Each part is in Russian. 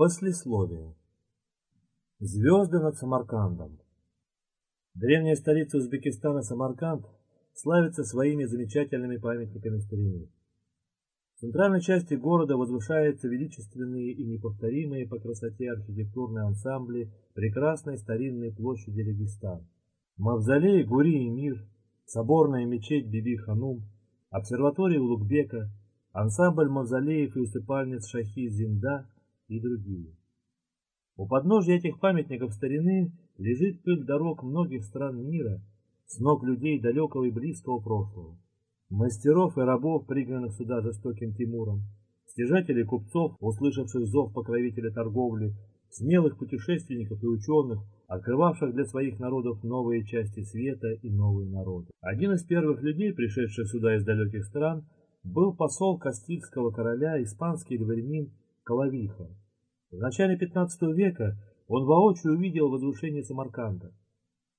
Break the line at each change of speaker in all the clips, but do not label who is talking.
Послесловие. Звезды над Самаркандом. Древняя столица Узбекистана Самарканд славится своими замечательными памятниками старины. В центральной части города возвышаются величественные и неповторимые по красоте архитектурные ансамбли прекрасной старинной площади Регистан. Мавзолей Гури и Мир, соборная мечеть Биби-Ханум, обсерватория Улугбека, ансамбль мавзолеев и усыпальниц Шахи Зинда – и другие. У подножья этих памятников старины лежит пыль дорог многих стран мира, с ног людей далекого и близкого прошлого. Мастеров и рабов, пригнанных сюда жестоким Тимуром, стяжателей купцов, услышавших зов покровителя торговли, смелых путешественников и ученых, открывавших для своих народов новые части света и новые народы. Один из первых людей, пришедших сюда из далеких стран, был посол Кастильского короля, испанский дворянин Коловиха. В начале 15 века он воочию увидел возвышение Самарканда.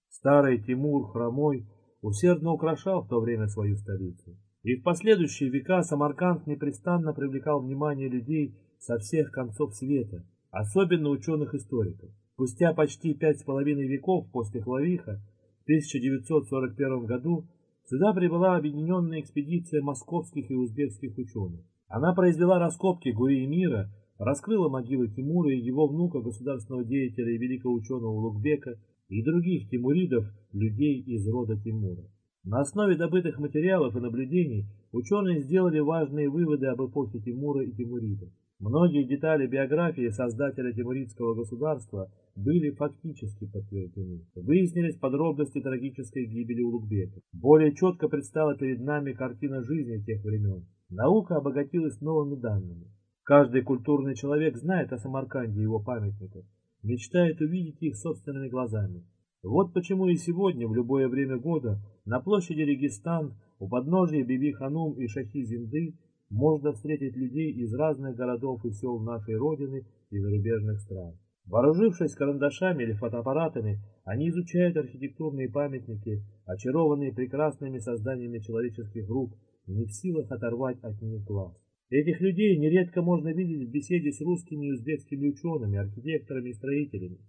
Старый Тимур Хромой усердно украшал в то время свою столицу. И в последующие века Самарканд непрестанно привлекал внимание людей со всех концов света, особенно ученых-историков. Спустя почти пять с половиной веков после Хлавиха в 1941 году сюда прибыла объединенная экспедиция московских и узбекских ученых. Она произвела раскопки Гуи мира раскрыла могилы Тимура и его внука, государственного деятеля и великого ученого Лукбека, и других тимуридов, людей из рода Тимура. На основе добытых материалов и наблюдений ученые сделали важные выводы об эпохе Тимура и тимуридов. Многие детали биографии создателя тимуридского государства были фактически подтверждены. Выяснились подробности трагической гибели Улугбека. Более четко предстала перед нами картина жизни тех времен. Наука обогатилась новыми данными. Каждый культурный человек знает о Самарканде и его памятниках, мечтает увидеть их собственными глазами. Вот почему и сегодня, в любое время года, на площади Регистан, у подножия Биби-Ханум и Шахи-Зинды можно встретить людей из разных городов и сел нашей Родины и зарубежных стран. Вооружившись карандашами или фотоаппаратами, они изучают архитектурные памятники, очарованные прекрасными созданиями человеческих рук, не в силах оторвать от них глаз. Этих людей нередко можно видеть в беседе с русскими и узбекскими учеными, архитекторами и строителями.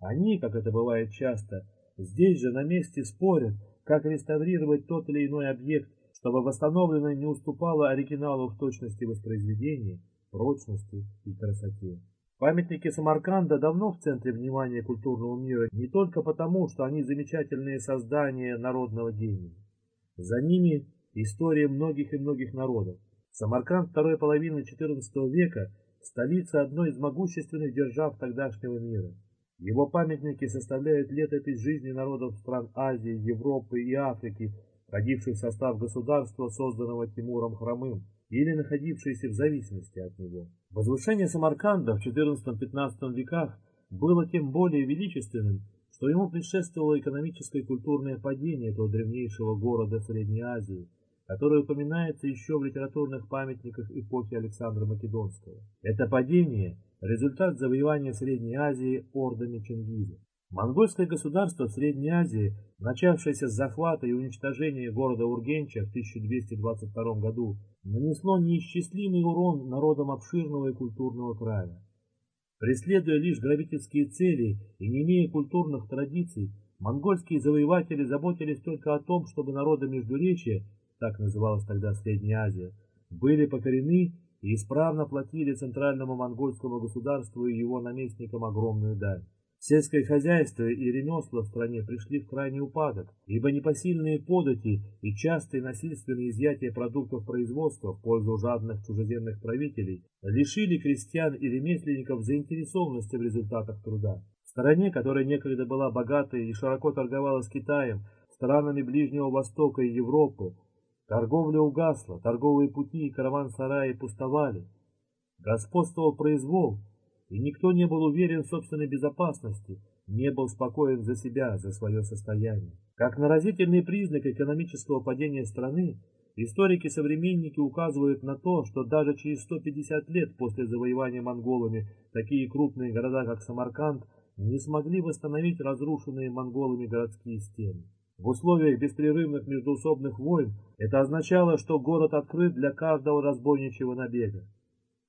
Они, как это бывает часто, здесь же на месте спорят, как реставрировать тот или иной объект, чтобы восстановленное не уступало оригиналу в точности воспроизведения, прочности и красоте. Памятники Самарканда давно в центре внимания культурного мира не только потому, что они замечательные создания народного гения. За ними история многих и многих народов. Самарканд второй половины XIV века – столица одной из могущественных держав тогдашнего мира. Его памятники составляют летопись жизни народов стран Азии, Европы и Африки, входивших в состав государства, созданного Тимуром Хромым, или находившиеся в зависимости от него. Возвышение Самарканда в XIV-XV веках было тем более величественным, что ему предшествовало экономическое и культурное падение этого древнейшего города Средней Азии – которое упоминается еще в литературных памятниках эпохи Александра Македонского. Это падение – результат завоевания Средней Азии ордами Чингиза. Монгольское государство в Средней Азии, начавшееся с захвата и уничтожения города Ургенча в 1222 году, нанесло неисчислимый урон народам обширного и культурного края. Преследуя лишь грабительские цели и не имея культурных традиций, монгольские завоеватели заботились только о том, чтобы народы Междуречия так называлась тогда Средняя Азия, были покорены и исправно платили центральному монгольскому государству и его наместникам огромную дань. Сельское хозяйство и ремесла в стране пришли в крайний упадок, ибо непосильные подати и частые насильственные изъятия продуктов производства в пользу жадных чужеземных правителей лишили крестьян и ремесленников заинтересованности в результатах труда. В стране, которая некогда была богатой и широко торговала с Китаем, странами Ближнего Востока и Европы, Торговля угасла, торговые пути и караван-сараи пустовали. Господствовал произвол, и никто не был уверен в собственной безопасности, не был спокоен за себя, за свое состояние. Как наразительный признак экономического падения страны, историки-современники указывают на то, что даже через 150 лет после завоевания монголами такие крупные города, как Самарканд, не смогли восстановить разрушенные монголами городские стены. В условиях беспрерывных междоусобных войн это означало, что город открыт для каждого разбойничьего набега.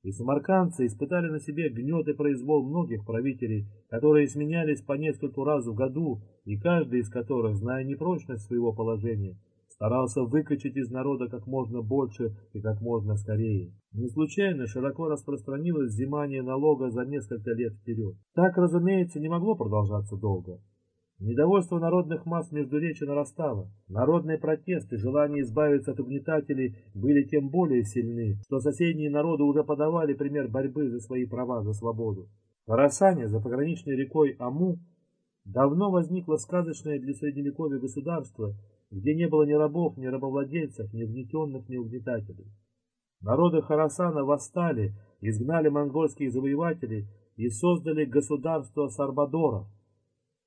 И самаркандцы испытали на себе гнет и произвол многих правителей, которые сменялись по нескольку раз в году, и каждый из которых, зная непрочность своего положения, старался выкачать из народа как можно больше и как можно скорее. Не случайно широко распространилось взимание налога за несколько лет вперед. Так, разумеется, не могло продолжаться долго. Недовольство народных масс между речи нарастало. Народные протесты, желание избавиться от угнетателей были тем более сильны, что соседние народы уже подавали пример борьбы за свои права, за свободу. В Харасане, за пограничной рекой Аму, давно возникло сказочное для средневековья государство, где не было ни рабов, ни рабовладельцев, ни угнетенных, ни угнетателей. Народы Харасана восстали, изгнали монгольских завоевателей и создали государство Сарбадора.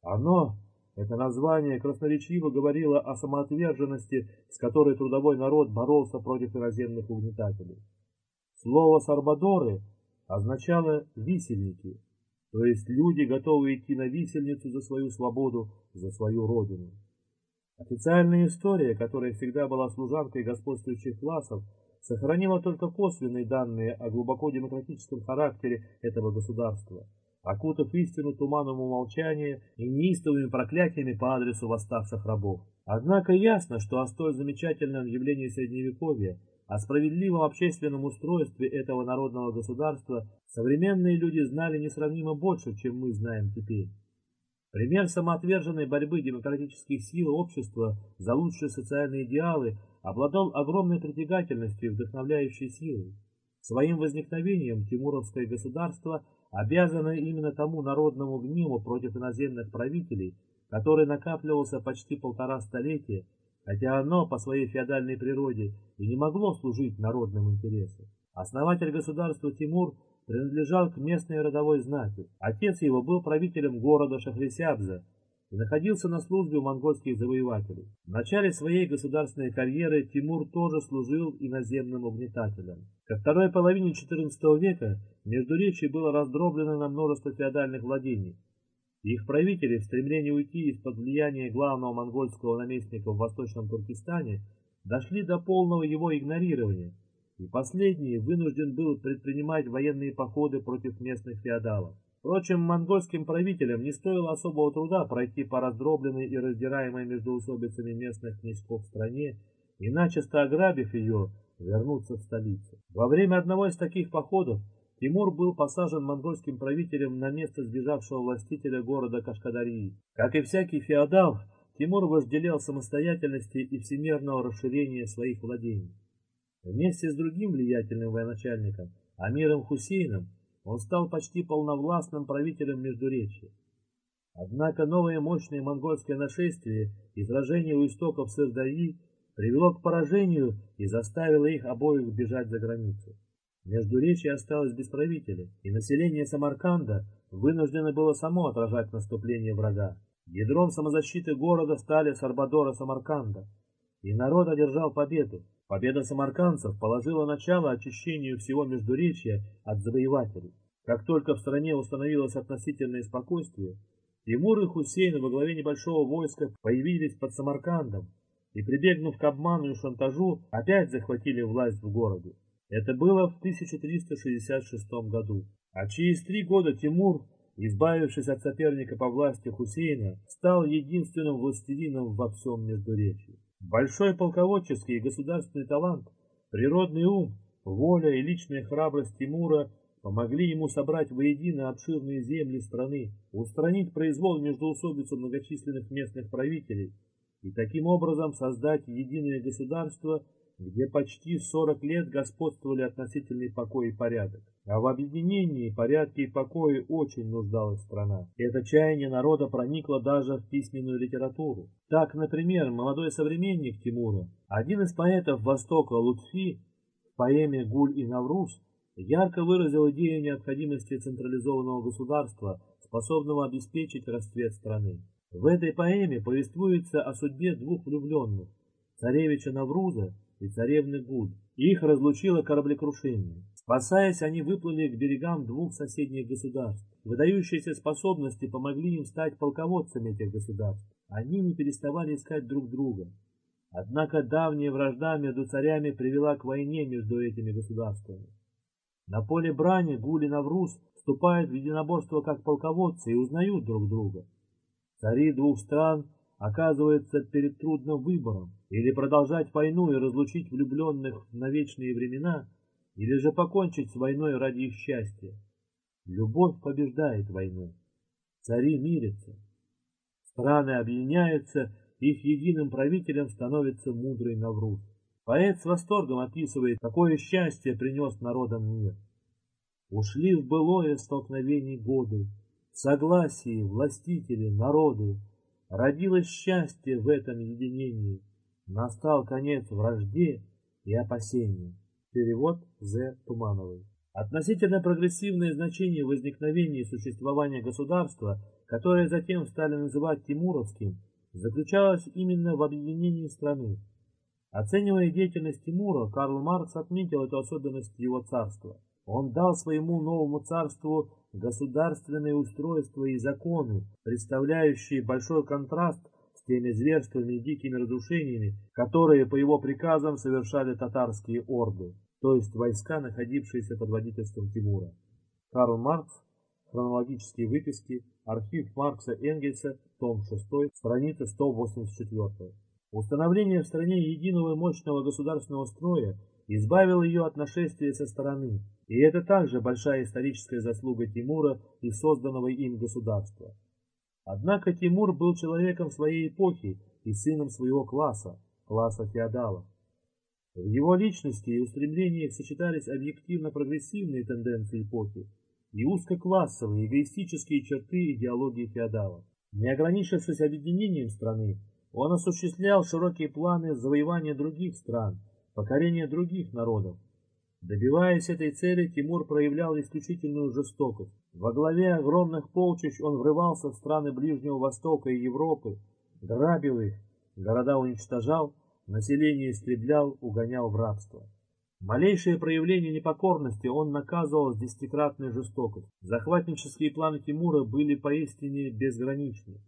Оно, это название, красноречиво говорило о самоотверженности, с которой трудовой народ боролся против иноземных угнетателей. Слово «сарбадоры» означало «висельники», то есть люди, готовые идти на висельницу за свою свободу, за свою родину. Официальная история, которая всегда была служанкой господствующих классов, сохранила только косвенные данные о глубоко демократическом характере этого государства, окутав истину туманом умолчания и неистовыми проклятиями по адресу восставших рабов. Однако ясно, что о столь замечательном явлении Средневековья, о справедливом общественном устройстве этого народного государства современные люди знали несравнимо больше, чем мы знаем теперь. Пример самоотверженной борьбы демократических сил общества за лучшие социальные идеалы обладал огромной притягательностью и вдохновляющей силой. Своим возникновением Тимуровское государство обязано именно тому народному гневу против иноземных правителей, который накапливался почти полтора столетия, хотя оно по своей феодальной природе и не могло служить народным интересам. Основатель государства Тимур принадлежал к местной родовой знати. Отец его был правителем города Шахрисябза и находился на службе у монгольских завоевателей. В начале своей государственной карьеры Тимур тоже служил иноземным угнетателем. Ко второй половине XIV века Междуречье было раздроблено на множество феодальных владений. Их правители в стремлении уйти из-под влияния главного монгольского наместника в Восточном Туркестане дошли до полного его игнорирования – и последний вынужден был предпринимать военные походы против местных феодалов. Впрочем, монгольским правителям не стоило особого труда пройти по раздробленной и раздираемой между усобицами местных князьков стране и, начисто ограбив ее, вернуться в столицу. Во время одного из таких походов Тимур был посажен монгольским правителем на место сбежавшего властителя города Кашкадарии. Как и всякий феодал, Тимур вожделел самостоятельности и всемирного расширения своих владений. Вместе с другим влиятельным военачальником, Амиром Хусейном, он стал почти полновластным правителем Междуречья. Однако новое мощное монгольское нашествие и сражение у истоков Сырдаи привело к поражению и заставило их обоих бежать за границу. Междуречье осталось без правителя, и население Самарканда вынуждено было само отражать наступление врага. Ядром самозащиты города стали Сарбадора Самарканда, и народ одержал победу. Победа самаркандцев положила начало очищению всего Междуречья от завоевателей. Как только в стране установилось относительное спокойствие, Тимур и Хусейн во главе небольшого войска появились под Самаркандом и, прибегнув к обману и шантажу, опять захватили власть в городе. Это было в 1366 году. А через три года Тимур, избавившись от соперника по власти Хусейна, стал единственным властелином во всем Междуречии. Большой полководческий и государственный талант, природный ум, воля и личная храбрость Тимура помогли ему собрать воедино обширные земли страны, устранить произвол междоусобицу многочисленных местных правителей и таким образом создать единое государство, где почти 40 лет господствовали относительный покой и порядок. А в объединении, порядке и покое очень нуждалась страна. Это чаяние народа проникло даже в письменную литературу. Так, например, молодой современник Тимура, один из поэтов Востока Лутфи, в поэме «Гуль и Навруз» ярко выразил идею необходимости централизованного государства, способного обеспечить расцвет страны. В этой поэме повествуется о судьбе двух влюбленных, царевича Навруза и царевны Гуль. Их разлучило кораблекрушение. Спасаясь, они выплыли к берегам двух соседних государств. Выдающиеся способности помогли им стать полководцами этих государств. Они не переставали искать друг друга. Однако давняя вражда между царями привела к войне между этими государствами. На поле брани Гули Навруз вступают в единоборство как полководцы и узнают друг друга. Цари двух стран оказываются перед трудным выбором, или продолжать войну и разлучить влюбленных на вечные времена, или же покончить с войной ради их счастья. Любовь побеждает войну. Цари мирятся. Страны объединяются, их единым правителем становится мудрый Навруз. Поэт с восторгом описывает, какое счастье принес народам мир. Ушли в былое столкновение годы, в согласии властители, народы. Родилось счастье в этом единении, настал конец вражде и опасению. Перевод З. Тумановой. Относительно прогрессивное значение возникновения и существования государства, которое затем стали называть Тимуровским, заключалось именно в объединении страны. Оценивая деятельность Тимура, Карл Маркс отметил эту особенность его царства. Он дал своему новому царству государственное устройство и законы, представляющие большой контраст теми зверствами и дикими разрушениями, которые по его приказам совершали татарские орды, то есть войска, находившиеся под водительством Тимура. Карл Маркс, хронологические выписки, архив Маркса Энгельса, том 6, страница 184. Установление в стране единого и мощного государственного строя избавило ее от нашествия со стороны, и это также большая историческая заслуга Тимура и созданного им государства. Однако Тимур был человеком своей эпохи и сыном своего класса, класса феодалов. В его личности и устремлениях сочетались объективно прогрессивные тенденции эпохи и узкоклассовые эгоистические черты идеологии феодалов. Не ограничившись объединением страны, он осуществлял широкие планы завоевания других стран, покорения других народов. Добиваясь этой цели, Тимур проявлял исключительную жестокость. Во главе огромных полчищ он врывался в страны Ближнего Востока и Европы, грабил их, города уничтожал, население истреблял, угонял в рабство. Малейшее проявление непокорности он наказывал с десятикратной жестокостью. Захватнические планы Тимура были поистине безграничны.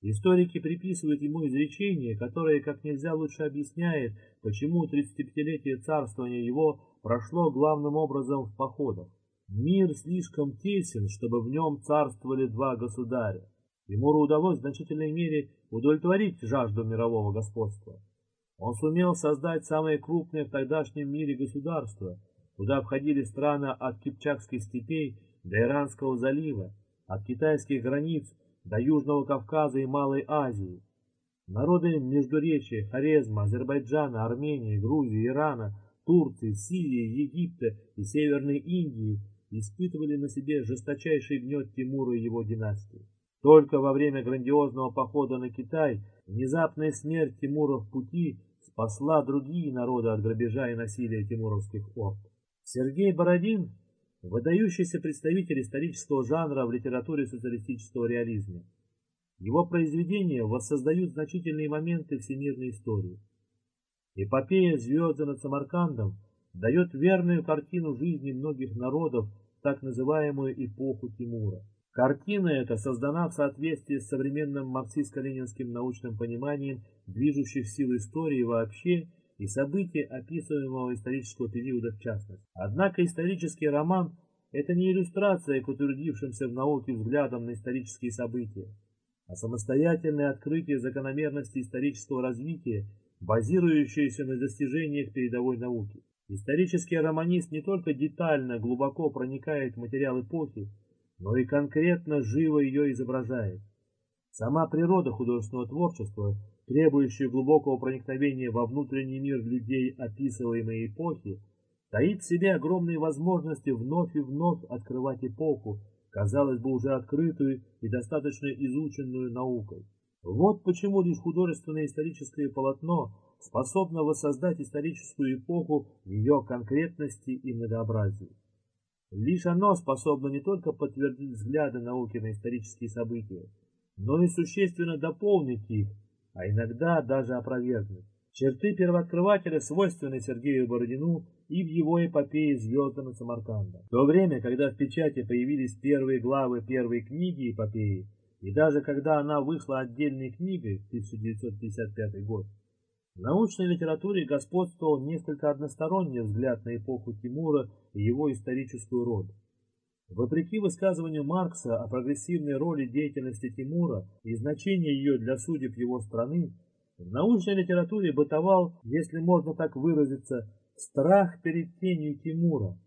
Историки приписывают ему изречение, которое как нельзя лучше объясняет, почему 35-летие царствования его прошло главным образом в походах. Мир слишком тесен, чтобы в нем царствовали два государя. Тимуру удалось в значительной мере удовлетворить жажду мирового господства. Он сумел создать самое крупное в тогдашнем мире государство, куда входили страны от Кипчакской степей до Иранского залива, от китайских границ до Южного Кавказа и Малой Азии. Народы Междуречия, Хорезма, Азербайджана, Армении, Грузии, Ирана, Турции, Сирии, Египта и Северной Индии испытывали на себе жесточайший гнет Тимура и его династии. Только во время грандиозного похода на Китай внезапная смерть Тимура в пути спасла другие народы от грабежа и насилия тимуровских орд. Сергей Бородин – выдающийся представитель исторического жанра в литературе социалистического реализма. Его произведения воссоздают значительные моменты всемирной истории. Эпопея «Звезды над Самаркандом» дает верную картину жизни многих народов так называемую эпоху Тимура. Картина эта создана в соответствии с современным марксистско-ленинским научным пониманием движущих сил истории вообще и событий описываемого исторического периода в частности. Однако исторический роман – это не иллюстрация к утвердившимся в науке взглядам на исторические события, а самостоятельное открытие закономерности исторического развития, базирующееся на достижениях передовой науки. Исторический романист не только детально, глубоко проникает в материал эпохи, но и конкретно живо ее изображает. Сама природа художественного творчества, требующая глубокого проникновения во внутренний мир людей описываемой эпохи, таит в себе огромные возможности вновь и вновь открывать эпоху, казалось бы, уже открытую и достаточно изученную наукой. Вот почему лишь художественное историческое полотно способно воссоздать историческую эпоху в ее конкретности и многообразии. Лишь оно способно не только подтвердить взгляды науки на исторические события, но и существенно дополнить их, а иногда даже опровергнуть. Черты первооткрывателя свойственны Сергею Бородину и в его эпопее «Звезды над Самаркандом». В то время, когда в печати появились первые главы первой книги эпопеи, и даже когда она вышла отдельной книгой в 1955 год, В научной литературе господствовал несколько односторонний взгляд на эпоху Тимура и его историческую роль. Вопреки высказыванию Маркса о прогрессивной роли деятельности Тимура и значении ее для судеб его страны, в научной литературе бытовал, если можно так выразиться, страх перед тенью Тимура.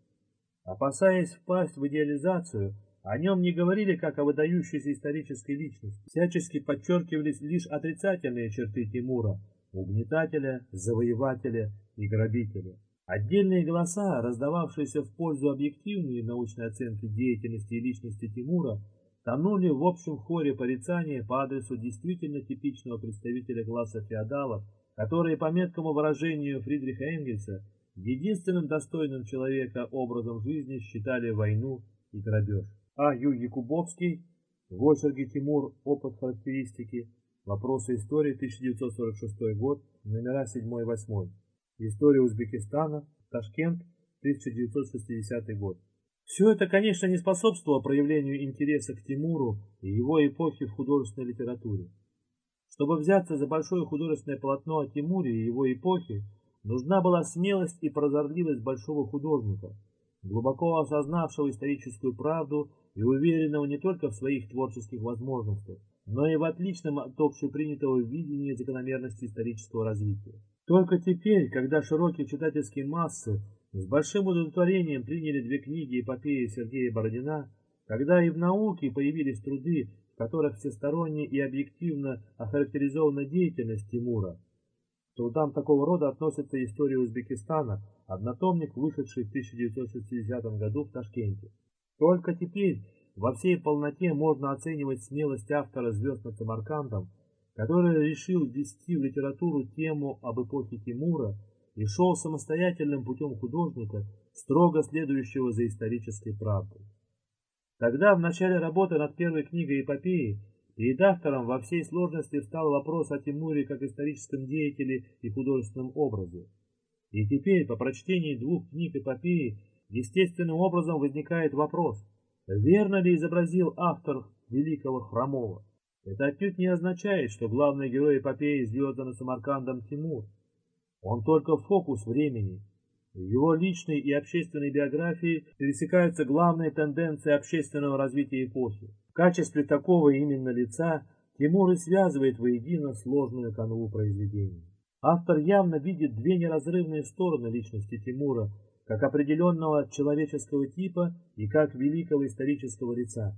Опасаясь впасть в идеализацию, о нем не говорили как о выдающейся исторической личности, всячески подчеркивались лишь отрицательные черты Тимура – угнетателя, завоевателя и грабителя. Отдельные голоса, раздававшиеся в пользу объективной научной оценки деятельности и личности Тимура, тонули в общем хоре порицания по адресу действительно типичного представителя класса феодалов, которые, по меткому выражению Фридриха Энгельса, единственным достойным человека образом жизни считали войну и грабеж. А. Ю. Якубовский в очерке «Тимур. Опыт характеристики. Вопросы истории. 1946 год. Номера 7-8». История Узбекистана, Ташкент, 1960 год. Все это, конечно, не способствовало проявлению интереса к Тимуру и его эпохе в художественной литературе. Чтобы взяться за большое художественное полотно о Тимуре и его эпохе, нужна была смелость и прозорливость большого художника, глубоко осознавшего историческую правду и уверенного не только в своих творческих возможностях, но и в отличном от общепринятого видении закономерности исторического развития. Только теперь, когда широкие читательские массы с большим удовлетворением приняли две книги эпопеи Сергея Бородина, когда и в науке появились труды, в которых всесторонне и объективно охарактеризована деятельность Тимура, к трудам такого рода относится история Узбекистана, однотомник, вышедший в 1960 году в Ташкенте. Только теперь во всей полноте можно оценивать смелость автора «Звезд над Самаркандом», который решил ввести в литературу тему об эпохе Тимура и шел самостоятельным путем художника, строго следующего за исторической правдой. Тогда, в начале работы над первой книгой эпопеи, перед автором во всей сложности встал вопрос о Тимуре как историческом деятеле и художественном образе. И теперь, по прочтении двух книг эпопеи, естественным образом возникает вопрос, верно ли изобразил автор великого Хромова? Это отнюдь не означает, что главный герой эпопеи звезда над Самаркандом Тимур. Он только фокус времени. В его личной и общественной биографии пересекаются главные тенденции общественного развития эпохи. В качестве такого именно лица Тимур и связывает воедино сложную канву произведений. Автор явно видит две неразрывные стороны личности Тимура, как определенного человеческого типа и как великого исторического лица.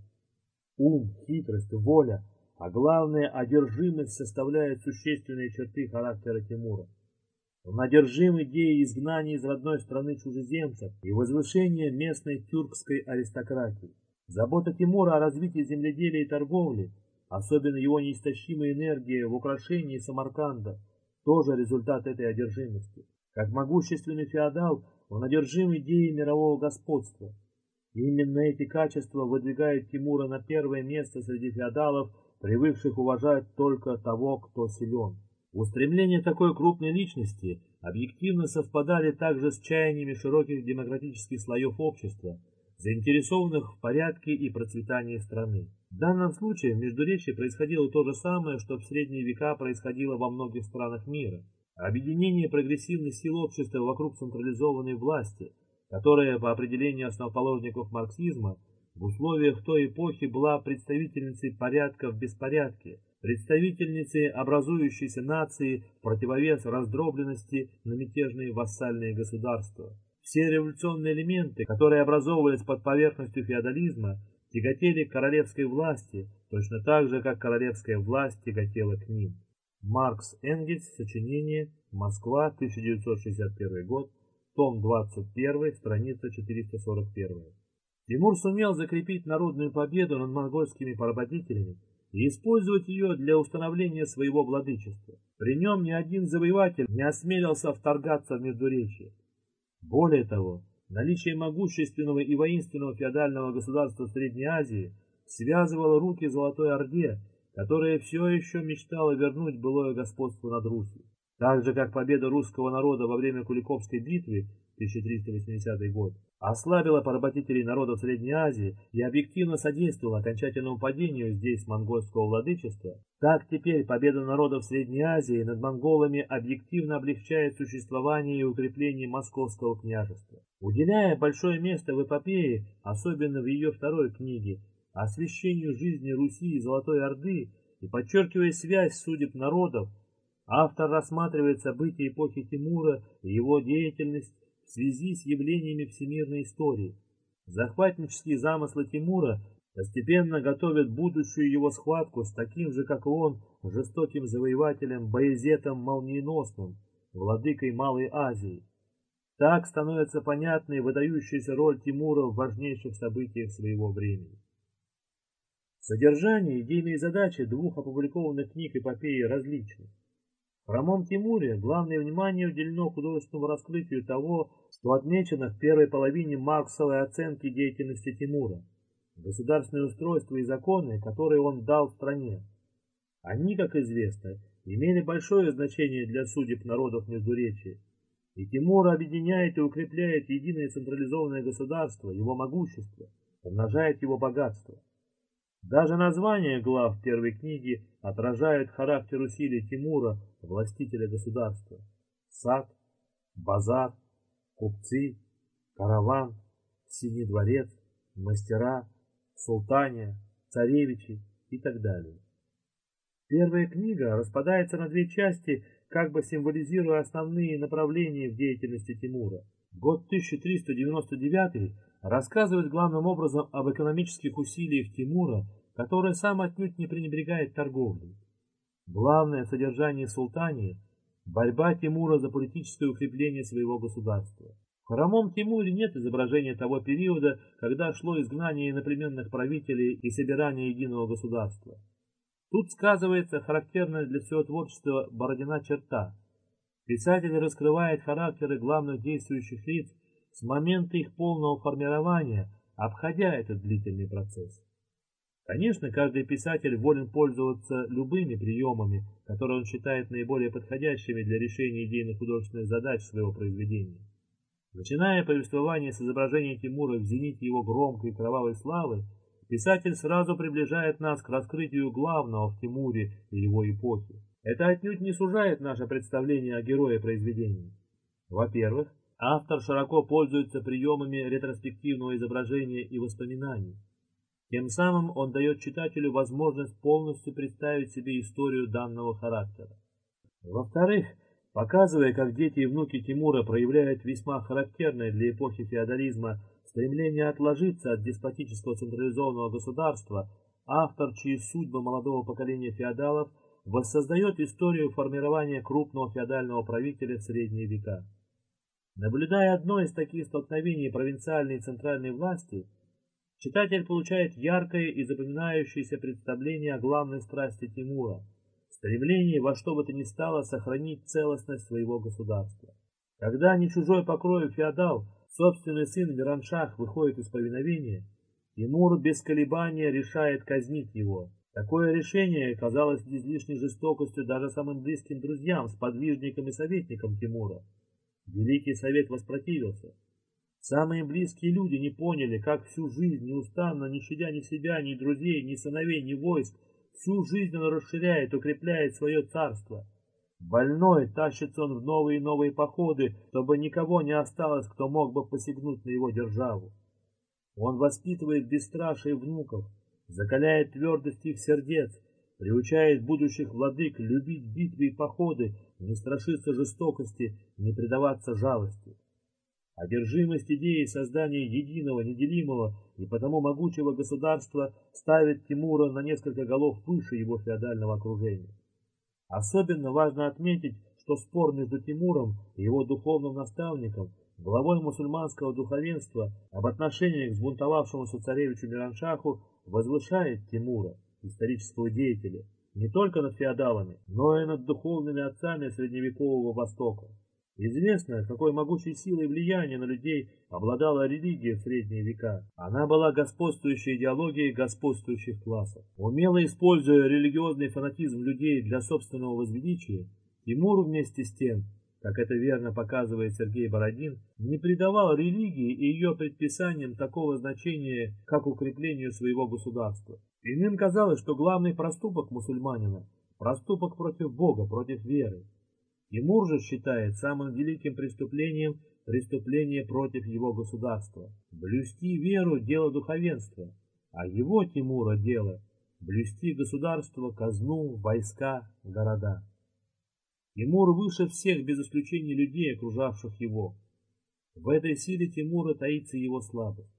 Ум, хитрость, воля – а главное, одержимость составляет существенные черты характера Тимура. Он одержим идеей изгнания из родной страны чужеземцев и возвышения местной тюркской аристократии. Забота Тимура о развитии земледелия и торговли, особенно его неистощимая энергия в украшении Самарканда, тоже результат этой одержимости. Как могущественный феодал, он одержим идеей мирового господства. И именно эти качества выдвигают Тимура на первое место среди феодалов привыкших уважать только того, кто силен. Устремления такой крупной личности объективно совпадали также с чаяниями широких демократических слоев общества, заинтересованных в порядке и процветании страны. В данном случае в Междуречии происходило то же самое, что в средние века происходило во многих странах мира. Объединение прогрессивных сил общества вокруг централизованной власти, которая по определению основоположников марксизма в условиях той эпохи была представительницей порядка в беспорядке, представительницей образующейся нации в противовес раздробленности на мятежные вассальные государства. Все революционные элементы, которые образовывались под поверхностью феодализма, тяготели к королевской власти, точно так же, как королевская власть тяготела к ним. Маркс Энгельс, сочинение, Москва, 1961 год, том 21, страница 441. Тимур сумел закрепить народную победу над монгольскими поработителями и использовать ее для установления своего владычества. При нем ни один завоеватель не осмелился вторгаться в Междуречье. Более того, наличие могущественного и воинственного феодального государства Средней Азии связывало руки Золотой Орде, которая все еще мечтала вернуть былое господство над Русью. Так же, как победа русского народа во время Куликовской битвы 1380 год ослабила поработителей народов Средней Азии и объективно содействовала окончательному падению здесь монгольского владычества, так теперь победа народов Средней Азии над монголами объективно облегчает существование и укрепление московского княжества. Уделяя большое место в эпопее, особенно в ее второй книге, освящению жизни Руси и Золотой Орды и подчеркивая связь судеб народов, автор рассматривает события эпохи Тимура и его деятельность в связи с явлениями всемирной истории. Захватнические замыслы Тимура постепенно готовят будущую его схватку с таким же, как он, жестоким завоевателем Боязетом Молниеносным, владыкой Малой Азии. Так становится понятной выдающаяся роль Тимура в важнейших событиях своего времени. Содержание, идейные задачи двух опубликованных книг эпопеи различны. В Роман Тимуре главное внимание уделено художественному раскрытию того, что отмечено в первой половине марксовой оценки деятельности Тимура, государственное устройство и законы, которые он дал стране. Они, как известно, имели большое значение для судеб народов Междуречия, и Тимур объединяет и укрепляет единое централизованное государство, его могущество, умножает его богатство. Даже названия глав первой книги отражают характер усилий Тимура, властителя государства. Сад, базар, купцы, караван, синий дворец, мастера, султания, царевичи и так далее. Первая книга распадается на две части, как бы символизируя основные направления в деятельности Тимура. Год 1399 рассказывает главным образом об экономических усилиях Тимура который сам отнюдь не пренебрегает торговлей. Главное содержание султании – борьба Тимура за политическое укрепление своего государства. В хромом Тимуре нет изображения того периода, когда шло изгнание иноплеменных правителей и собирание единого государства. Тут сказывается характерная для всего творчества Бородина черта. Писатель раскрывает характеры главных действующих лиц с момента их полного формирования, обходя этот длительный процесс. Конечно, каждый писатель волен пользоваться любыми приемами, которые он считает наиболее подходящими для решения идейно-художественных задач своего произведения. Начиная повествование с изображения Тимура в зените его громкой кровавой славы, писатель сразу приближает нас к раскрытию главного в Тимуре и его эпохе. Это отнюдь не сужает наше представление о герое произведения. Во-первых, автор широко пользуется приемами ретроспективного изображения и воспоминаний. Тем самым он дает читателю возможность полностью представить себе историю данного характера. Во-вторых, показывая, как дети и внуки Тимура проявляют весьма характерное для эпохи феодализма стремление отложиться от деспотического централизованного государства, автор, чьи судьбы молодого поколения феодалов воссоздает историю формирования крупного феодального правителя в средние века. Наблюдая одно из таких столкновений провинциальной и центральной власти, Читатель получает яркое и запоминающееся представление о главной страсти Тимура – стремлении во что бы то ни стало сохранить целостность своего государства. Когда не чужой покрою феодал, собственный сын Мираншах выходит из повиновения, Тимур без колебания решает казнить его. Такое решение казалось излишней жестокостью даже самым близким друзьям, сподвижникам и советникам Тимура. Великий совет воспротивился. Самые близкие люди не поняли, как всю жизнь неустанно, не щадя ни себя, ни друзей, ни сыновей, ни войск, всю жизнь он расширяет, укрепляет свое царство. Больной тащится он в новые и новые походы, чтобы никого не осталось, кто мог бы посягнуть на его державу. Он воспитывает бесстрашие внуков, закаляет твердость их сердец, приучает будущих владык любить битвы и походы, не страшиться жестокости, не предаваться жалости. Одержимость идеей создания единого, неделимого и потому могучего государства ставит Тимура на несколько голов выше его феодального окружения. Особенно важно отметить, что спор между Тимуром и его духовным наставником, главой мусульманского духовенства, об отношениях с бунтовавшемуся царевичу Мираншаху возвышает Тимура, исторического деятеля, не только над феодалами, но и над духовными отцами средневекового Востока. Известно, какой могучей силой влияния на людей обладала религия в средние века. Она была господствующей идеологией господствующих классов. Умело используя религиозный фанатизм людей для собственного возвеличия, Тимур вместе с тем, как это верно показывает Сергей Бородин, не придавал религии и ее предписаниям такого значения, как укреплению своего государства. Иным казалось, что главный проступок мусульманина – проступок против Бога, против веры. Тимур же считает самым великим преступлением преступление против его государства. Блюсти веру – дело духовенства, а его, Тимура, дело – блюсти государство, казну, войска, города. Тимур выше всех, без исключения людей, окружавших его. В этой силе Тимура таится его слабость.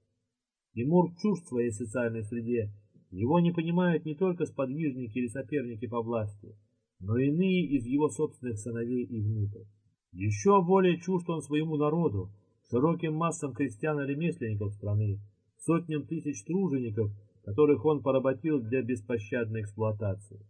Тимур чужд своей социальной среде, его не понимают не только сподвижники или соперники по власти, но иные из его собственных сыновей и внуков. Еще более чужд он своему народу, широким массам крестьян и ремесленников страны, сотням тысяч тружеников, которых он поработил для беспощадной эксплуатации.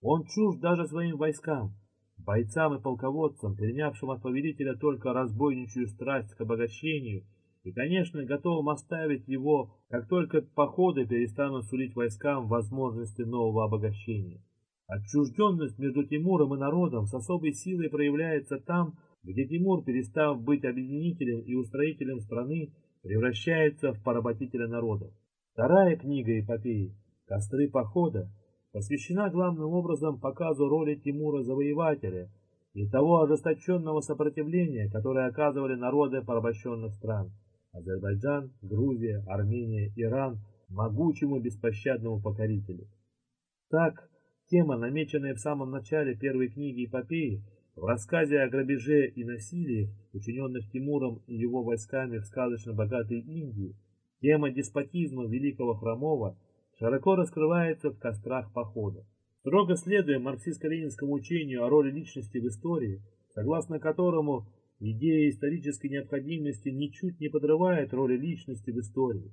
Он чужд даже своим войскам, бойцам и полководцам, перенявшим от повелителя только разбойничью страсть к обогащению, и, конечно, готовым оставить его, как только походы перестанут сулить войскам возможности нового обогащения. Отчужденность между Тимуром и народом с особой силой проявляется там, где Тимур, перестав быть объединителем и устроителем страны, превращается в поработителя народа. Вторая книга эпопеи «Костры похода» посвящена главным образом показу роли Тимура-завоевателя и того ожесточенного сопротивления, которое оказывали народы порабощенных стран – Азербайджан, Грузия, Армения, Иран – могучему беспощадному покорителю. Так, тема, намеченная в самом начале первой книги эпопеи, в рассказе о грабеже и насилии, учиненных Тимуром и его войсками в сказочно богатой Индии, тема деспотизма великого Хромова – широко раскрывается в кострах похода. Строго следуя марксистско-ленинскому учению о роли личности в истории, согласно которому идея исторической необходимости ничуть не подрывает роли личности в истории.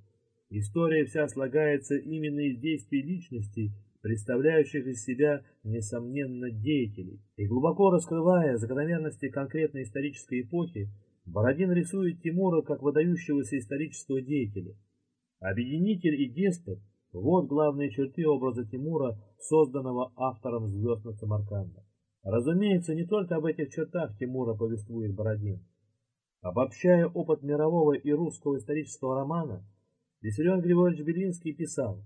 История вся слагается именно из действий личностей, представляющих из себя, несомненно, деятелей. И глубоко раскрывая закономерности конкретной исторической эпохи, Бородин рисует Тимура как выдающегося исторического деятеля. Объединитель и деспот вот главные черты образа Тимура, созданного автором «Звезд над Самаркандом». Разумеется, не только об этих чертах Тимура повествует Бородин. Обобщая опыт мирового и русского исторического романа, Виссарион Григорьевич Белинский писал,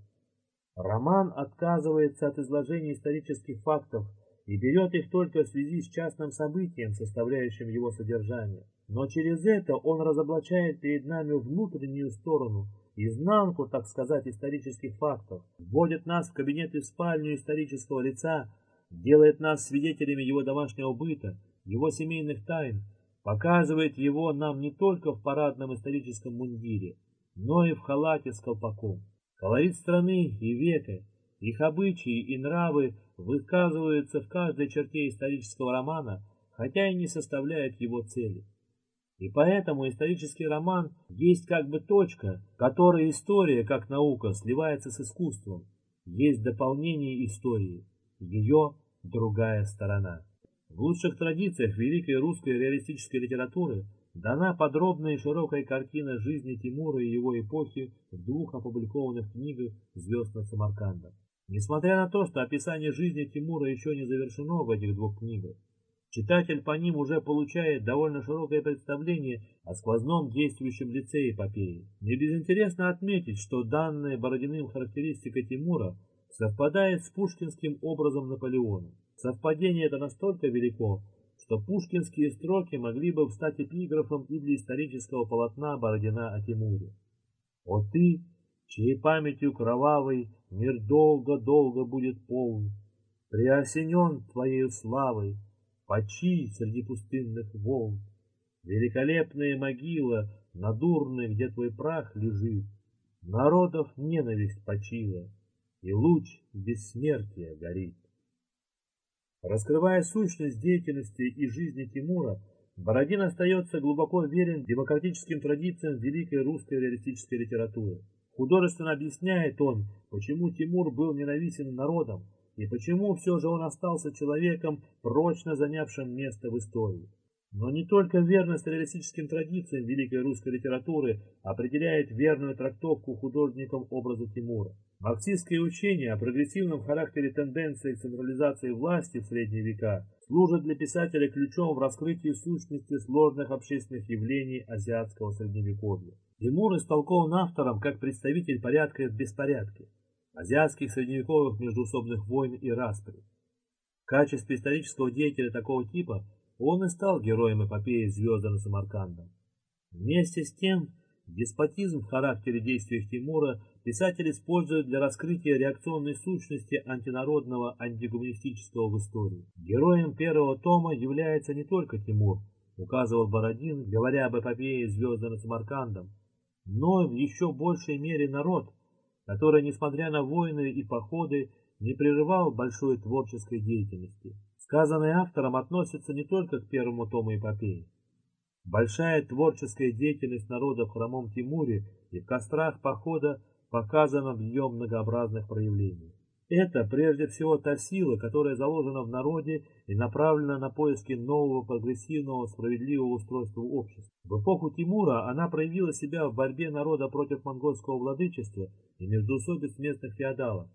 «Роман отказывается от изложения исторических фактов и берет их только в связи с частным событием, составляющим его содержание. Но через это он разоблачает перед нами внутреннюю сторону – изнанку, так сказать, исторических фактов, вводит нас в кабинет и спальню исторического лица, делает нас свидетелями его домашнего быта, его семейных тайн, показывает его нам не только в парадном историческом мундире, но и в халате с колпаком. Колорит страны и века, их обычаи и нравы высказываются в каждой черте исторического романа, хотя и не составляют его цели. И поэтому исторический роман есть как бы точка, в которой история, как наука, сливается с искусством. Есть дополнение истории, ее другая сторона. В лучших традициях великой русской реалистической литературы дана подробная и широкая картина жизни Тимура и его эпохи в двух опубликованных книгах «Звезд над Самаркандом». Несмотря на то, что описание жизни Тимура еще не завершено в этих двух книгах, Читатель по ним уже получает довольно широкое представление о сквозном действующем лице эпопеи. Не безинтересно отметить, что данная Бородиным характеристика Тимура совпадает с пушкинским образом Наполеона. Совпадение это настолько велико, что пушкинские строки могли бы стать эпиграфом и для исторического полотна Бородина о Тимуре. «О ты, чьей памятью кровавой мир долго-долго будет полн, приосенен твоей славой, Почи среди пустынных волн, Великолепная могила, Надурная, где твой прах лежит, Народов ненависть почила, И луч бессмертия горит. Раскрывая сущность деятельности и жизни Тимура, Бородин остается глубоко верен демократическим традициям великой русской реалистической литературы. Художественно объясняет он, почему Тимур был ненавистен народом, и почему все же он остался человеком, прочно занявшим место в истории. Но не только верность реалистическим традициям великой русской литературы определяет верную трактовку художником образа Тимура. Марксистские учения о прогрессивном характере тенденции централизации власти в средние века служат для писателя ключом в раскрытии сущности сложных общественных явлений азиатского средневековья. Тимур истолкован автором как представитель порядка в беспорядке, азиатских средневековых междуусобных войн и распри. В качестве исторического деятеля такого типа он и стал героем эпопеи «Звезды на Самаркандом». Вместе с тем, деспотизм в характере действий Тимура писатель использует для раскрытия реакционной сущности антинародного антигуманистического в истории. Героем первого тома является не только Тимур, указывал Бородин, говоря об эпопее «Звезды на Самаркандом», но в еще большей мере народ, который, несмотря на войны и походы, не прерывал большой творческой деятельности. Сказанное автором относится не только к первому тому эпопеи. Большая творческая деятельность народа в хромом Тимуре и в кострах похода показана в ее многообразных проявлениях. Это прежде всего та сила, которая заложена в народе и направлена на поиски нового прогрессивного справедливого устройства общества. В эпоху Тимура она проявила себя в борьбе народа против монгольского владычества и междоусобиц местных феодалов.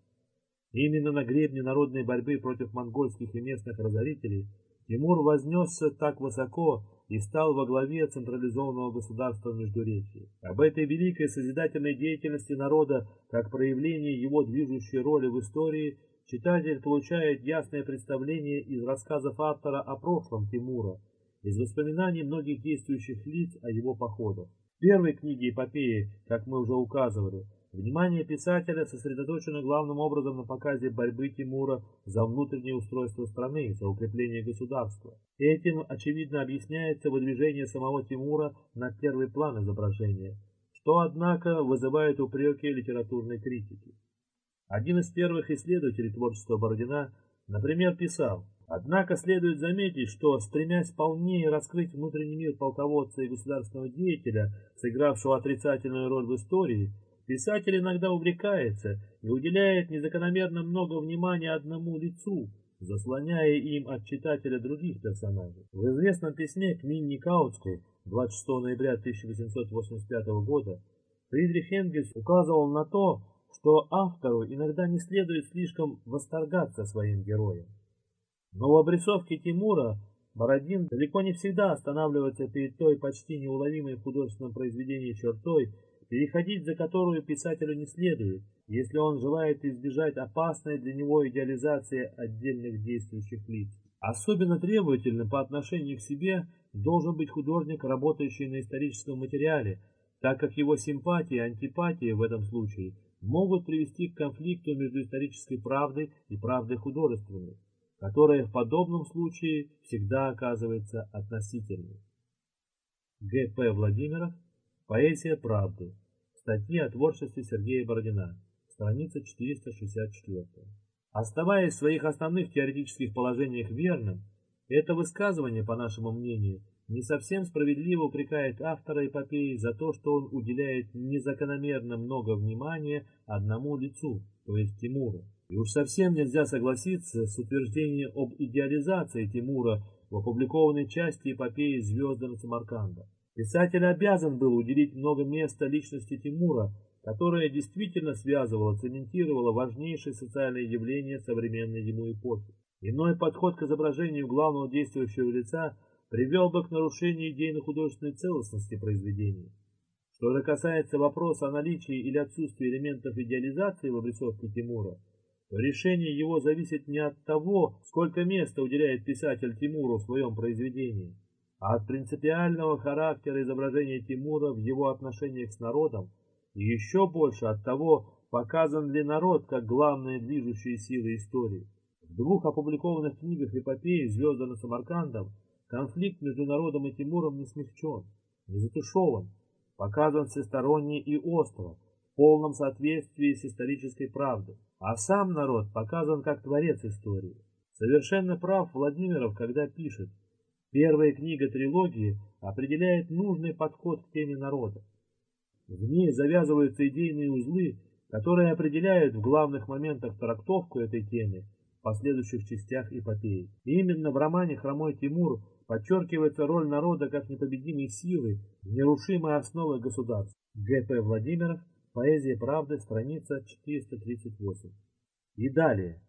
Именно на гребне народной борьбы против монгольских и местных разорителей Тимур вознесся так высоко и стал во главе централизованного государства Междуречия. Об этой великой созидательной деятельности народа, как проявлении его движущей роли в истории, читатель получает ясное представление из рассказов автора о прошлом Тимура, из воспоминаний многих действующих лиц о его походах. В первой книге эпопеи, как мы уже указывали, Внимание писателя сосредоточено главным образом на показе борьбы Тимура за внутреннее устройство страны, за укрепление государства. Этим, очевидно, объясняется выдвижение самого Тимура на первый план изображения, что, однако, вызывает упреки литературной критики. Один из первых исследователей творчества Бородина, например, писал, Однако следует заметить, что, стремясь полнее раскрыть внутренний мир полководца и государственного деятеля, сыгравшего отрицательную роль в истории, Писатель иногда увлекается и уделяет незакономерно много внимания одному лицу, заслоняя им от читателя других персонажей. В известном письме к Минни Каутской 26 ноября 1885 года Фридрих Энгельс указывал на то, что автору иногда не следует слишком восторгаться своим героем. Но в обрисовке Тимура Бородин далеко не всегда останавливается перед той почти неуловимой в художественном произведении чертой, переходить за которую писателю не следует, если он желает избежать опасной для него идеализации отдельных действующих лиц. Особенно требовательным по отношению к себе должен быть художник, работающий на историческом материале, так как его симпатии и антипатии в этом случае могут привести к конфликту между исторической правдой и правдой художественной, которая в подобном случае всегда оказывается относительной. Г.П. Владимиров Поэзия правды. Статья о творчестве Сергея Бородина. Страница 464. Оставаясь в своих основных теоретических положениях верным, это высказывание, по нашему мнению, не совсем справедливо упрекает автора эпопеи за то, что он уделяет незакономерно много внимания одному лицу, то есть Тимуру. И уж совсем нельзя согласиться с утверждением об идеализации Тимура в опубликованной части эпопеи «Звезды на Самарканда». Писатель обязан был уделить много места личности Тимура, которая действительно связывала, цементировала важнейшие социальные явления современной ему эпохи. Иной подход к изображению главного действующего лица привел бы к нарушению идейно-художественной целостности произведения. Что же касается вопроса о наличии или отсутствии элементов идеализации в обрисовке Тимура, то решение его зависит не от того, сколько места уделяет писатель Тимуру в своем произведении, а от принципиального характера изображения Тимура в его отношениях с народом, и еще больше от того, показан ли народ как главная движущая сила истории. В двух опубликованных книгах эпопеи «Звезды на Самаркандом» конфликт между народом и Тимуром не смягчен, не затушеван, показан всесторонне и остро, в полном соответствии с исторической правдой, а сам народ показан как творец истории. Совершенно прав Владимиров, когда пишет, Первая книга трилогии определяет нужный подход к теме народа. В ней завязываются идейные узлы, которые определяют в главных моментах трактовку этой темы в последующих частях эпопеи. И именно в романе «Хромой Тимур» подчеркивается роль народа как непобедимой силы, нерушимой основы государства. Г.П. Владимиров, Поэзия правды, страница 438. И далее.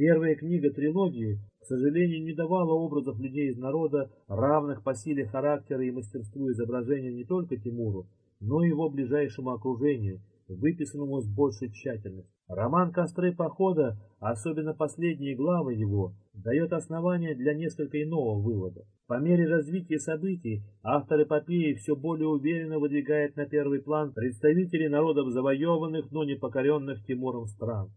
Первая книга трилогии, к сожалению, не давала образов людей из народа, равных по силе характера и мастерству изображения не только Тимуру, но и его ближайшему окружению, выписанному с большей тщательностью. Роман «Костры похода», особенно последние главы его, дает основания для несколько иного вывода. По мере развития событий автор эпопеи все более уверенно выдвигает на первый план представителей народов завоеванных, но не покоренных Тимуром стран.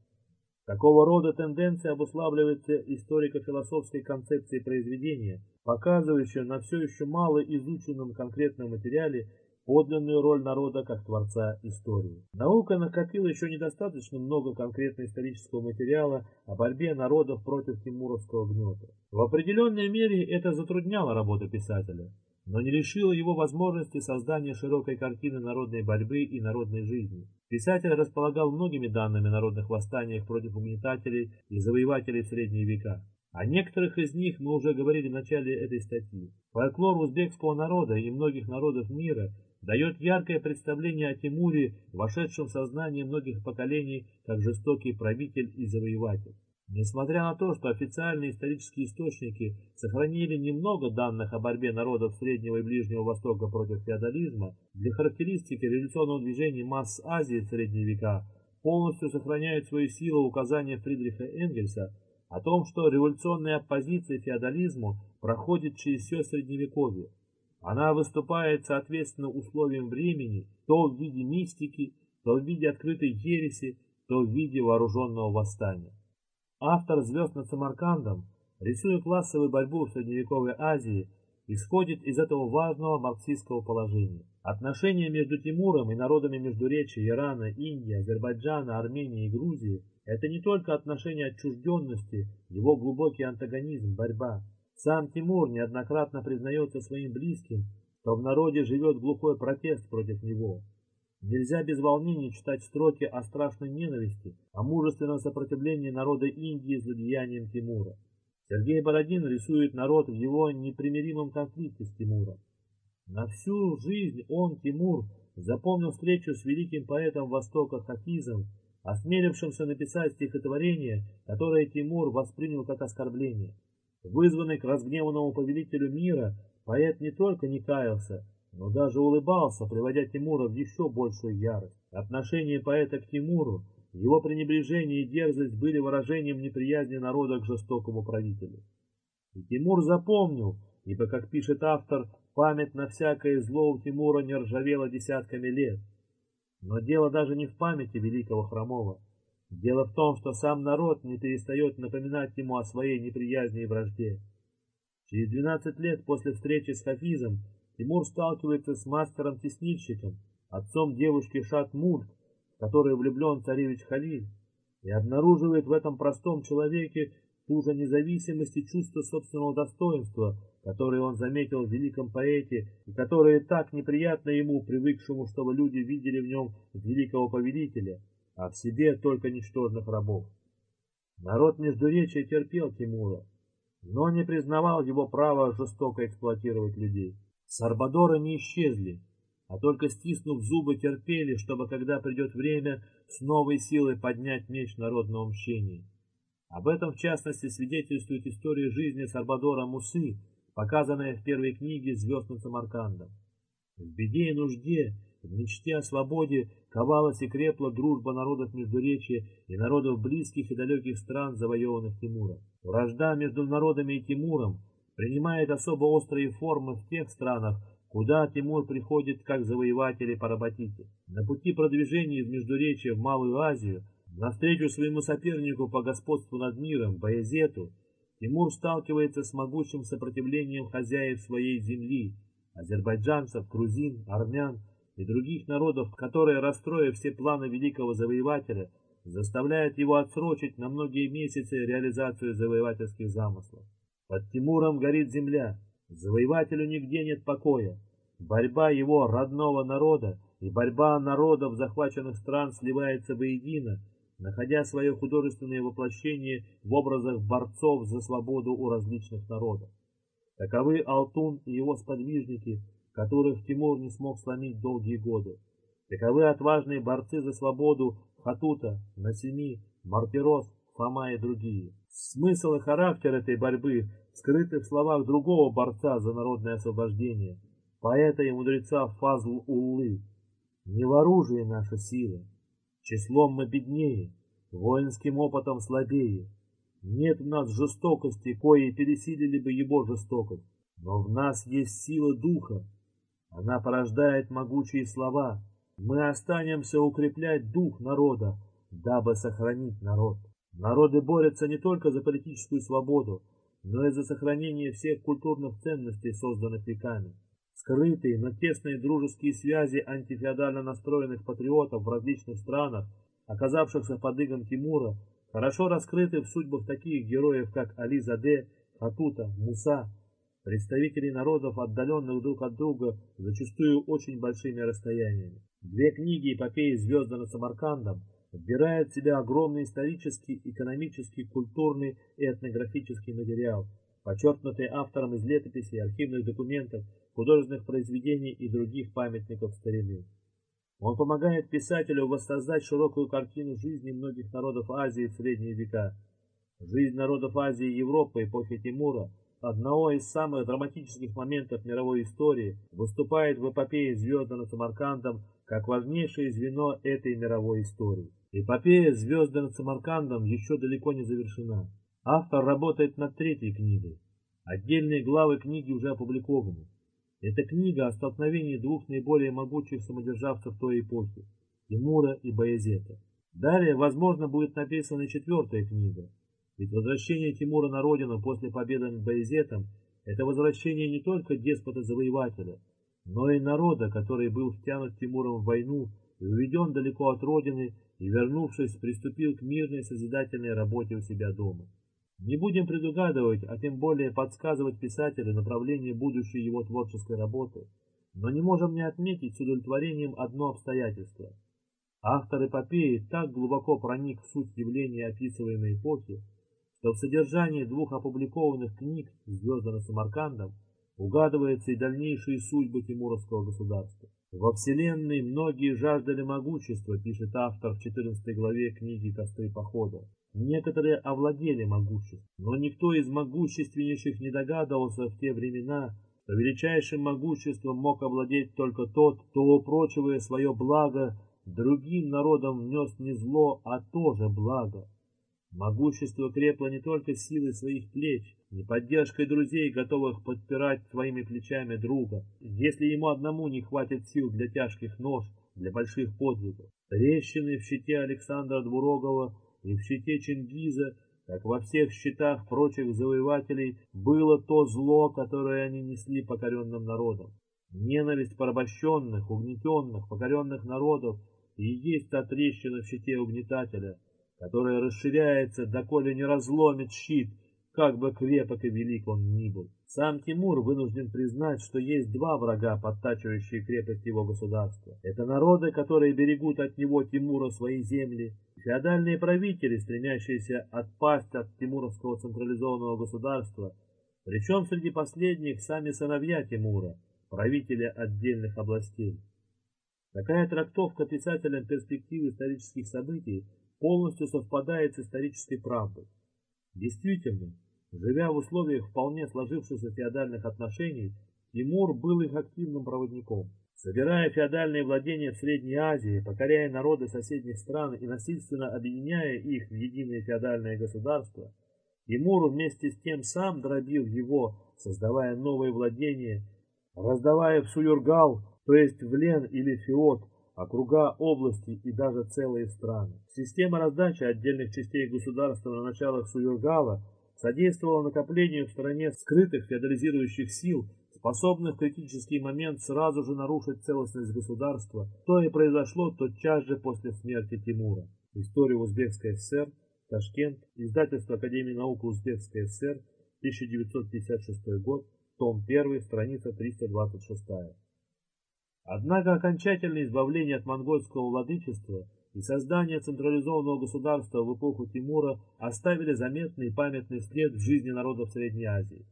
Такого рода тенденция обуславливается историко-философской концепцией произведения, показывающей на все еще мало изученном конкретном материале подлинную роль народа как творца истории. Наука накопила еще недостаточно много конкретно исторического материала о борьбе народов против тимуровского гнета. В определенной мере это затрудняло работу писателя, но не лишило его возможности создания широкой картины народной борьбы и народной жизни. Писатель располагал многими данными о народных восстаниях против угнетателей и завоевателей в средние века. О некоторых из них мы уже говорили в начале этой статьи. Фольклор узбекского народа и многих народов мира дает яркое представление о Тимуре, вошедшем в сознание многих поколений как жестокий правитель и завоеватель. Несмотря на то, что официальные исторические источники сохранили немного данных о борьбе народов Среднего и Ближнего Востока против феодализма, для характеристики революционного движения масс Азии в средние века полностью сохраняют свою силу указания Фридриха Энгельса о том, что революционная оппозиция феодализму проходит через все Средневековье. Она выступает соответственно условиям времени, то в виде мистики, то в виде открытой ереси, то в виде вооруженного восстания. Автор «Звезд над Самаркандом», рисуя классовую борьбу в средневековой Азии, исходит из этого важного марксистского положения. Отношения между Тимуром и народами Междуречия, Ирана, Индии, Азербайджана, Армении и Грузии – это не только отношения отчужденности, его глубокий антагонизм, борьба. Сам Тимур неоднократно признается своим близким, что в народе живет глухой протест против него. Нельзя без волнения читать строки о страшной ненависти, о мужественном сопротивлении народа Индии злодеяниям Тимура. Сергей Бородин рисует народ в его непримиримом конфликте с Тимуром. На всю жизнь он, Тимур, запомнил встречу с великим поэтом Востока Хафизом, осмелившимся написать стихотворение, которое Тимур воспринял как оскорбление. Вызванный к разгневанному повелителю мира, поэт не только не каялся, но даже улыбался, приводя Тимура в еще большую ярость. Отношение поэта к Тимуру, его пренебрежение и дерзость были выражением неприязни народа к жестокому правителю. И Тимур запомнил, ибо, как пишет автор, память на всякое зло у Тимура не ржавела десятками лет. Но дело даже не в памяти великого хромого. Дело в том, что сам народ не перестает напоминать ему о своей неприязни и вражде. Через 12 лет после встречи с Хафизом Тимур сталкивается с мастером-теснильщиком, отцом девушки Шат-Мульт, в которой влюблен царевич Халиль, и обнаруживает в этом простом человеке ту же независимость и чувство собственного достоинства, которые он заметил в великом поэте и которые так неприятно ему, привыкшему, чтобы люди видели в нем великого повелителя а в себе только ничтожных рабов. Народ Междуречия терпел Тимура, но не признавал его права жестоко эксплуатировать людей. Сарбадоры не исчезли, а только стиснув зубы терпели, чтобы, когда придет время, с новой силой поднять меч народного мщения. Об этом, в частности, свидетельствует история жизни Сарбадора Мусы, показанная в первой книге «Звезд над Самаркандом». В беде и нужде, в мечте о свободе ковалась и крепла дружба народов Междуречия и народов близких и далеких стран, завоеванных Тимуром. Вражда между народами и Тимуром принимает особо острые формы в тех странах, куда Тимур приходит как завоеватель и поработитель. На пути продвижения из Междуречия в Малую Азию, навстречу своему сопернику по господству над миром, Баязету, Тимур сталкивается с могучим сопротивлением хозяев своей земли, азербайджанцев, грузин, армян, и других народов, которые, расстроив все планы великого завоевателя, заставляют его отсрочить на многие месяцы реализацию завоевательских замыслов. Под Тимуром горит земля, завоевателю нигде нет покоя. Борьба его родного народа и борьба народов захваченных стран сливается воедино, находя свое художественное воплощение в образах борцов за свободу у различных народов. Таковы Алтун и его сподвижники, которых Тимур не смог сломить долгие годы. Таковы отважные борцы за свободу Хатута, Насими, Мартирос, Фома и другие. Смысл и характер этой борьбы скрыты в словах другого борца за народное освобождение, поэта и мудреца Фазл Уллы. Не в оружии наша сила, числом мы беднее, воинским опытом слабее. Нет в нас жестокости, кои пересилили бы его жестокость, но в нас есть сила духа. Она порождает могучие слова. Мы останемся укреплять дух народа, дабы сохранить народ. Народы борются не только за политическую свободу, но и за сохранение всех культурных ценностей, созданных веками. Скрытые, но тесные дружеские связи антифеодально настроенных патриотов в различных странах, оказавшихся под игом Тимура, хорошо раскрыты в судьбах таких героев, как Али Заде, Хатута, Муса, представителей народов, отдаленных друг от друга зачастую очень большими расстояниями. Две книги эпопеи «Звезды над Самаркандом» вбирает в себя огромный исторический, экономический, культурный и этнографический материал, подчеркнутый автором из летописей, архивных документов, художественных произведений и других памятников старины. Он помогает писателю воссоздать широкую картину жизни многих народов Азии в средние века. Жизнь народов Азии и Европы эпохи Тимура, одного из самых драматических моментов мировой истории, выступает в эпопее «Звезды над Самаркандом» как важнейшее звено этой мировой истории. Эпопея «Звезды над Самаркандом» еще далеко не завершена. Автор работает над третьей книгой. Отдельные главы книги уже опубликованы. Это книга о столкновении двух наиболее могучих самодержавцев той эпохи – Тимура и Баязета. Далее, возможно, будет написана четвертая книга. Ведь возвращение Тимура на родину после победы над Баязетом – это возвращение не только деспота-завоевателя, но и народа, который был втянут Тимуром в войну и уведен далеко от родины и, вернувшись, приступил к мирной созидательной работе у себя дома. Не будем предугадывать, а тем более подсказывать писателю направление будущей его творческой работы, но не можем не отметить с удовлетворением одно обстоятельство. Автор эпопеи так глубоко проник в суть явления описываемой эпохи, что в содержании двух опубликованных книг «Звезды над Самаркандом» угадываются и дальнейшие судьбы Тимуровского государства. Во Вселенной многие жаждали могущества, пишет автор в 14 главе книги «Костры похода». Некоторые овладели могуществом, но никто из могущественнейших не догадывался в те времена, что величайшим могуществом мог овладеть только тот, кто, упрочивая свое благо, другим народам внес не зло, а тоже благо. Могущество крепло не только силой своих плеч, не поддержкой друзей, готовых подпирать своими плечами друга, если ему одному не хватит сил для тяжких нож, для больших подвигов. Трещины в щите Александра Двурогова и в щите Чингиза, как во всех щитах прочих завоевателей, было то зло, которое они несли покоренным народам. Ненависть порабощенных, угнетенных, покоренных народов и есть та трещина в щите угнетателя – которая расширяется, доколе не разломит щит, как бы крепок и велик он ни был. Сам Тимур вынужден признать, что есть два врага, подтачивающие крепость его государства. Это народы, которые берегут от него Тимура свои земли, феодальные правители, стремящиеся отпасть от тимуровского централизованного государства, причем среди последних сами сыновья Тимура, правители отдельных областей. Такая трактовка писателям перспективы исторических событий полностью совпадает с исторической правдой. Действительно, живя в условиях вполне сложившихся феодальных отношений, Тимур был их активным проводником. Собирая феодальные владения в Средней Азии, покоряя народы соседних стран и насильственно объединяя их в единое феодальное государство, Тимур вместе с тем сам дробил его, создавая новые владения, раздавая в Суюргал, то есть в Лен или Феод, округа, области и даже целые страны. Система раздачи отдельных частей государства на началах Суюргала содействовала накоплению в стране скрытых феодализирующих сил, способных в критический момент сразу же нарушить целостность государства, то и произошло тотчас же после смерти Тимура. История Узбекской ССР, Ташкент, издательство Академии наук Узбекской ССР, 1956 год, том 1, страница 326. Однако окончательное избавление от монгольского владычества и создание централизованного государства в эпоху Тимура оставили заметный и памятный след в жизни народов Средней Азии.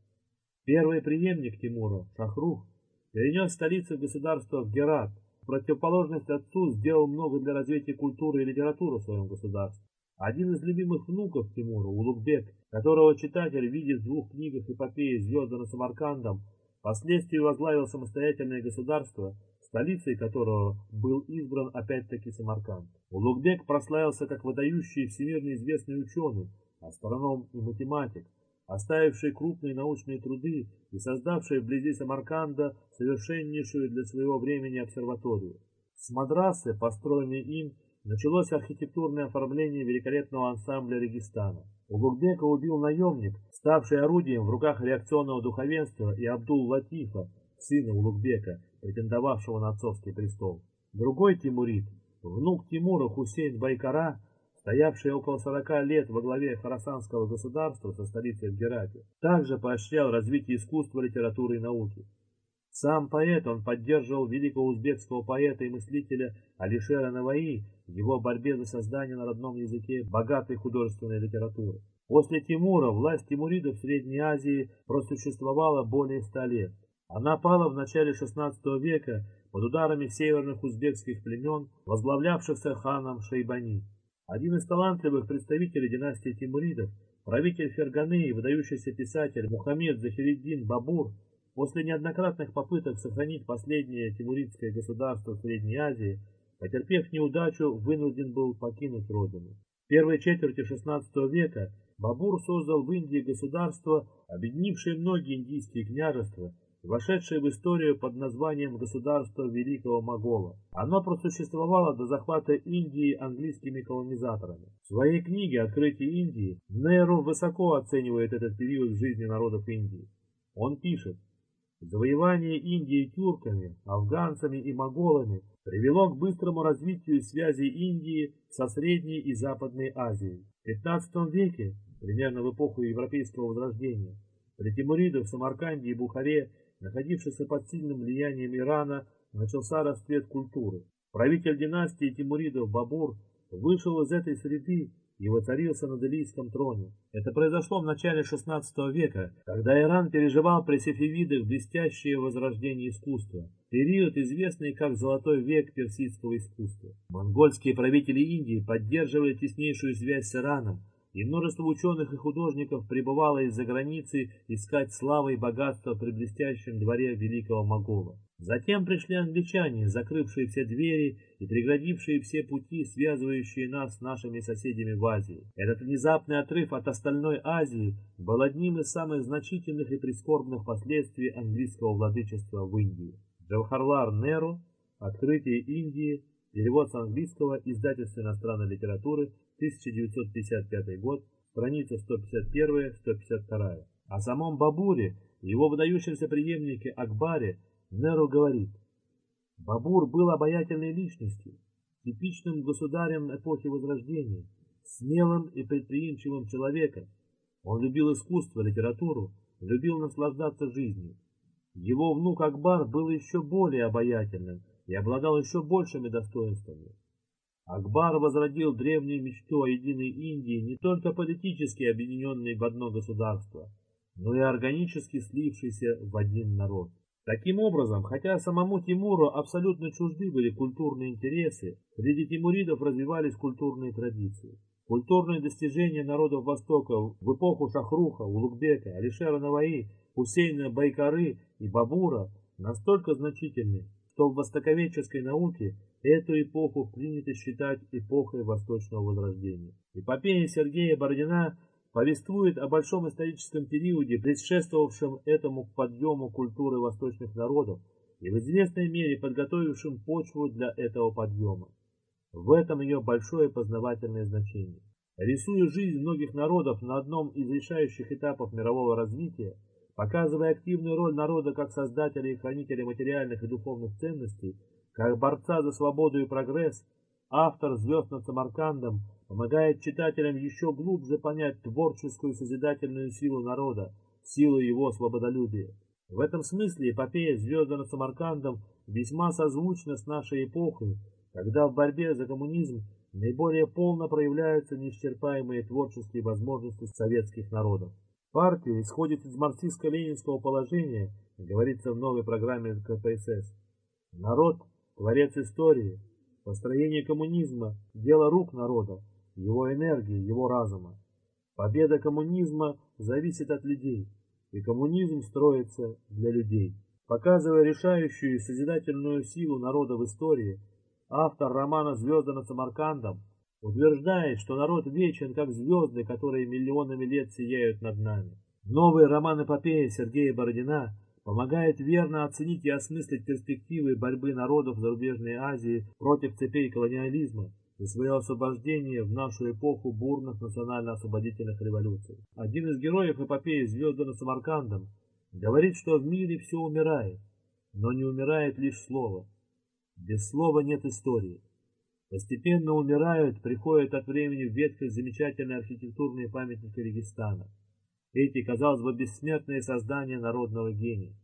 Первый преемник Тимура, Шахрух, перенес столицу государства в Герат, в противоположность отцу, сделал много для развития культуры и литературы в своем государстве. Один из любимых внуков Тимура, Улугбек, которого читатель видит в двух книгах эпопеи «Звезды над Самаркандом», впоследствии возглавил самостоятельное государство, столицей которого был избран опять-таки Самарканд. Улугбек прославился как выдающий всемирно известный ученый, астроном и математик, оставивший крупные научные труды и создавший вблизи Самарканда совершеннейшую для своего времени обсерваторию. С мадрасы, построенной им, началось архитектурное оформление великолепного ансамбля Регистана. Улугбека убил наемник, ставший орудием в руках реакционного духовенства и Абдул-Латифа, сына Улугбека, претендовавшего на отцовский престол. Другой Тимурид, внук Тимура Хусейн Байкара, стоявший около 40 лет во главе Харасанского государства со столицей в Герате, также поощрял развитие искусства, литературы и науки. Сам поэт он поддерживал великого узбекского поэта и мыслителя Алишера Наваи в его борьбе за создание на родном языке богатой художественной литературы. После Тимура власть тимуридов в Средней Азии просуществовала более ста лет. Она пала в начале XVI века под ударами северных узбекских племен, возглавлявшихся ханом Шейбани. Один из талантливых представителей династии Тимуридов, правитель Ферганы и выдающийся писатель Мухаммед Захириддин Бабур, после неоднократных попыток сохранить последнее тимуридское государство в Средней Азии, потерпев неудачу, вынужден был покинуть родину. В первой четверти XVI века Бабур создал в Индии государство, объединившее многие индийские княжества, вошедшее в историю под названием Государство Великого Могола. Оно просуществовало до захвата Индии английскими колонизаторами. В своей книге «Открытие Индии» Нейру высоко оценивает этот период в жизни народов Индии. Он пишет, Завоевание Индии тюрками, афганцами и моголами привело к быстрому развитию связи Индии со Средней и Западной Азией. В XV веке, примерно в эпоху Европейского Возрождения, при Тимуридах Самарканде и Бухаре, находившихся под сильным влиянием Ирана, начался расцвет культуры. Правитель династии Тимуридов Бабур вышел из этой среды и воцарился на Делийском троне. Это произошло в начале XVI века, когда Иран переживал при сефевидах блестящее возрождение искусства, период, известный как Золотой век персидского искусства. Монгольские правители Индии поддерживали теснейшую связь с Ираном, и множество ученых и художников пребывало из-за границы искать славы и богатства при блестящем дворе великого Могола. Затем пришли англичане, закрывшие все двери и преградившие все пути, связывающие нас с нашими соседями в Азии. Этот внезапный отрыв от остальной Азии был одним из самых значительных и прискорбных последствий английского владычества в Индии. Джавхарлар Неру «Открытие Индии», перевод с английского, издательства иностранной литературы, 1955 год, страница 151-152. О самом Бабуре, его выдающемся преемнике Акбаре, Неру говорит, Бабур был обаятельной личностью, типичным государем эпохи Возрождения, смелым и предприимчивым человеком. Он любил искусство, литературу, любил наслаждаться жизнью. Его внук Акбар был еще более обаятельным и обладал еще большими достоинствами. Акбар возродил древнюю мечту о единой Индии, не только политически объединенной в одно государство, но и органически слившейся в один народ. Таким образом, хотя самому Тимуру абсолютно чужды были культурные интересы, среди тимуридов развивались культурные традиции. Культурные достижения народов Востока в эпоху Шахруха, Улугбека, Алишера Наваи, Хусейна Байкары и Бабура настолько значительны, что в востоковедческой науке эту эпоху принято считать эпохой Восточного Возрождения. Эпопея Сергея Бородина повествует о большом историческом периоде, предшествовавшем этому подъему культуры восточных народов и в известной мере подготовившим почву для этого подъема. В этом ее большое познавательное значение. Рисуя жизнь многих народов на одном из решающих этапов мирового развития, показывая активную роль народа как создателя и хранителя материальных и духовных ценностей, как борца за свободу и прогресс, автор «Звезд над Самаркандом» помогает читателям еще глубже понять творческую созидательную силу народа, силу его свободолюбия. В этом смысле эпопея «Звезды над Самаркандом» весьма созвучна с нашей эпохой, когда в борьбе за коммунизм наиболее полно проявляются неисчерпаемые творческие возможности советских народов. Партия исходит из марксистско-ленинского положения, говорится в новой программе КПСС. Народ Творец истории, построение коммунизма – дело рук народа, его энергии, его разума. Победа коммунизма зависит от людей, и коммунизм строится для людей. Показывая решающую созидательную силу народа в истории, автор романа «Звезды над Самаркандом» утверждает, что народ вечен, как звезды, которые миллионами лет сияют над нами. Новый роман эпопеи Сергея Бородина помогает верно оценить и осмыслить перспективы борьбы народов зарубежной Азии против цепей колониализма за свое освобождение в нашу эпоху бурных национально-освободительных революций. Один из героев эпопеи «Звезды над Самаркандом» говорит, что в мире все умирает, но не умирает лишь слово. Без слова нет истории. Постепенно умирают, приходят от времени в веткость замечательные архитектурные памятники Регистана. Эти, казалось бы, бессмертные создания народного гения.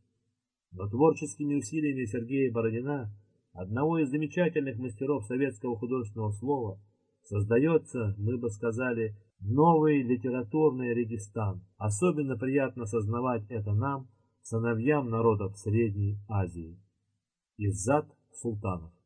Но творческими усилиями Сергея Бородина, одного из замечательных мастеров советского художественного слова, создается, мы бы сказали, новый литературный Регистан. Особенно приятно сознавать это нам, сыновьям народов Средней Азии. Иззад Султанов